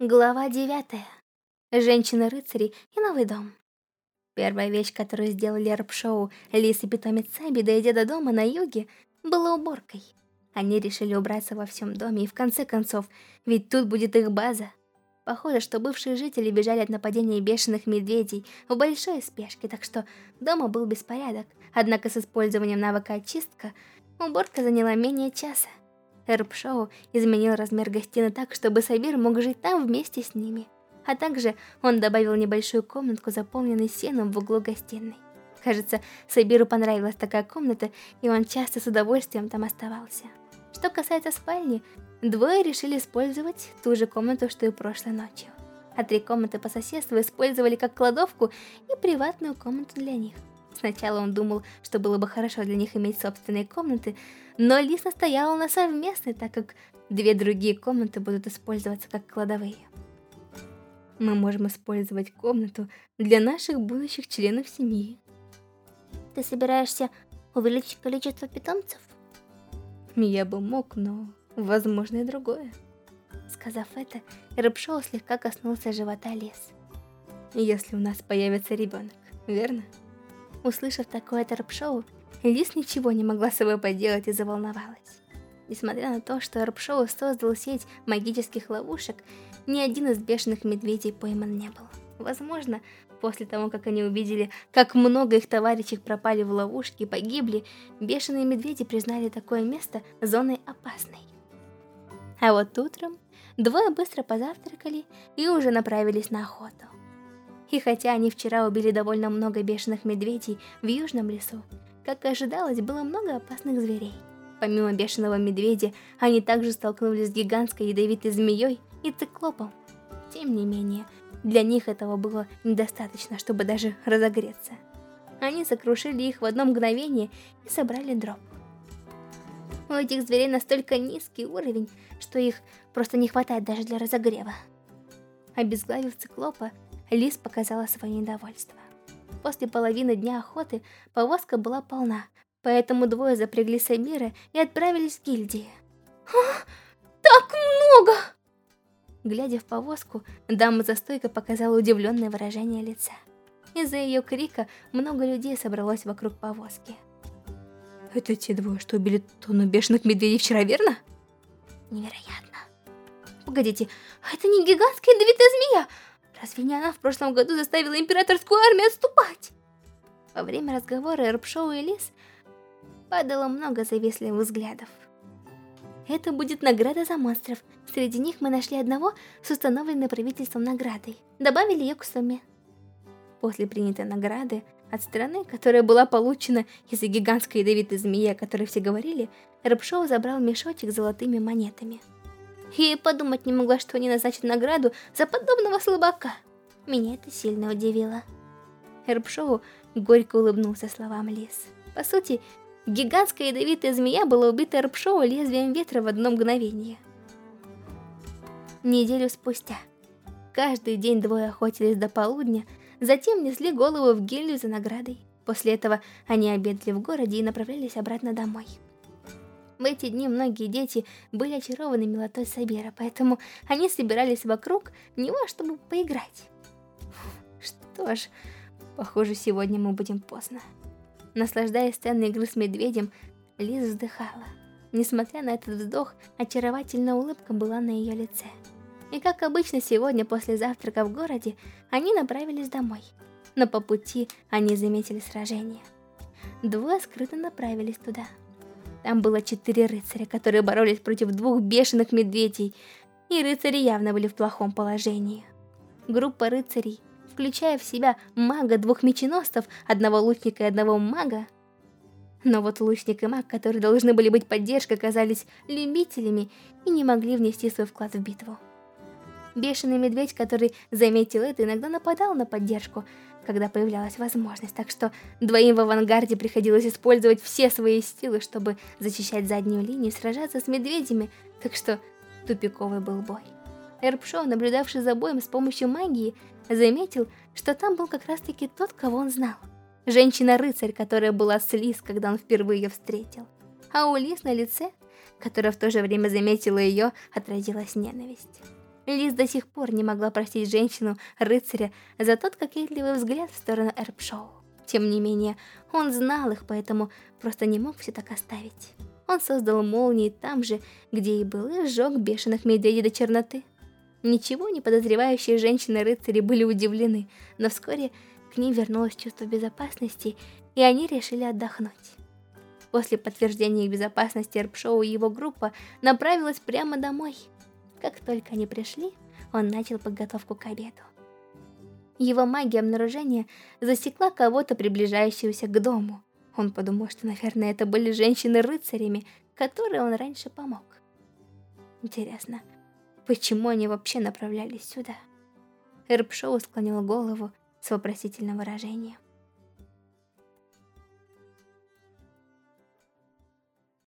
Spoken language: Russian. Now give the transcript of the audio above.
Глава девятая. Женщины-рыцари и новый дом. Первая вещь, которую сделали Эрп-шоу Лис и питомец Саби, дойдя до дома на юге, была уборкой. Они решили убраться во всем доме, и в конце концов, ведь тут будет их база. Похоже, что бывшие жители бежали от нападения бешеных медведей в большой спешке, так что дома был беспорядок. Однако с использованием навыка очистка уборка заняла менее часа. Эрп-шоу изменил размер гостиной так, чтобы Сабир мог жить там вместе с ними. А также он добавил небольшую комнатку, заполненную сеном в углу гостиной. Кажется, Сабиру понравилась такая комната, и он часто с удовольствием там оставался. Что касается спальни, двое решили использовать ту же комнату, что и прошлой ночью. А три комнаты по соседству использовали как кладовку и приватную комнату для них. Сначала он думал, что было бы хорошо для них иметь собственные комнаты, но Лис настояла на совместной, так как две другие комнаты будут использоваться как кладовые. Мы можем использовать комнату для наших будущих членов семьи. Ты собираешься увеличить количество питомцев? Я бы мог, но возможно и другое. Сказав это, Рыбшоу слегка коснулся живота Лис. Если у нас появится ребенок, верно? Услышав такое торп-шоу, Лис ничего не могла с собой поделать и заволновалась. Несмотря на то, что Рапшоу создал сеть магических ловушек, ни один из бешеных медведей пойман не был. Возможно, после того, как они увидели, как много их товарищей пропали в ловушки и погибли, бешеные медведи признали такое место зоной опасной. А вот утром двое быстро позавтракали и уже направились на охоту. И хотя они вчера убили довольно много бешеных медведей в южном лесу, как и ожидалось, было много опасных зверей. Помимо бешеного медведя, они также столкнулись с гигантской ядовитой змеей и циклопом. Тем не менее, для них этого было недостаточно, чтобы даже разогреться. Они сокрушили их в одно мгновение и собрали дроп. У этих зверей настолько низкий уровень, что их просто не хватает даже для разогрева. Обезглавив циклопа, Лис показала свое недовольство. После половины дня охоты повозка была полна, поэтому двое запрягли Сабира и отправились в гильдии. А, так много! Глядя в повозку, дама за стойкой показала удивленное выражение лица. Из-за ее крика много людей собралось вокруг повозки. Это те двое, что убили тонну бешеных медведей вчера, верно? Невероятно. Погодите, а это не гигантская ядовитая змея? Разве не она в прошлом году заставила императорскую армию отступать? Во время разговора Эрпшоу и Лис падало много завистливых взглядов. Это будет награда за монстров. Среди них мы нашли одного с установленной правительством наградой. Добавили ее к сумме. После принятой награды от страны, которая была получена из-за гигантской ядовитой змеи, о которой все говорили, Рэпшоу забрал мешочек с золотыми монетами. И подумать не могла, что они назначат награду за подобного слабака. Меня это сильно удивило. Эрбшоу горько улыбнулся словам Лис. По сути, гигантская ядовитая змея была убита Эрбшоу лезвием ветра в одно мгновение. Неделю спустя. Каждый день двое охотились до полудня, затем несли голову в гильдию за наградой. После этого они обедали в городе и направлялись обратно домой. В эти дни многие дети были очарованы милотой Сабера, поэтому они собирались вокруг него, чтобы поиграть. Что ж, похоже, сегодня мы будем поздно. Наслаждаясь сценой игры с медведем, Лиза вздыхала. Несмотря на этот вздох, очаровательная улыбка была на ее лице. И как обычно сегодня после завтрака в городе, они направились домой. Но по пути они заметили сражение. Двое скрыто направились туда. Там было четыре рыцаря, которые боролись против двух бешеных медведей, и рыцари явно были в плохом положении. Группа рыцарей, включая в себя мага двух меченосцев, одного лучника и одного мага, но вот лучник и маг, которые должны были быть поддержкой, оказались любителями и не могли внести свой вклад в битву. Бешеный медведь, который заметил это, иногда нападал на поддержку, когда появлялась возможность, так что двоим в авангарде приходилось использовать все свои силы, чтобы защищать заднюю линию и сражаться с медведями, так что тупиковый был бой. Эрпшоу, наблюдавший за боем с помощью магии, заметил, что там был как раз-таки тот, кого он знал. Женщина-рыцарь, которая была с Лис, когда он впервые ее встретил. А у Лис на лице, которая в то же время заметила ее, отразилась ненависть. Лиз до сих пор не могла простить женщину-рыцаря за тот кокетливый взгляд в сторону Эрпшоу. Тем не менее, он знал их, поэтому просто не мог все так оставить. Он создал молнии там же, где и был, и сжег бешеных медведей до черноты. Ничего не подозревающие женщины-рыцари были удивлены, но вскоре к ним вернулось чувство безопасности, и они решили отдохнуть. После подтверждения их безопасности Эрпшоу и его группа направилась прямо домой. Как только они пришли, он начал подготовку к обеду. Его магия обнаружения засекла кого-то, приближающегося к дому. Он подумал, что, наверное, это были женщины-рыцарями, которые он раньше помог. Интересно, почему они вообще направлялись сюда? Эрпшоу склонил голову с вопросительным выражением.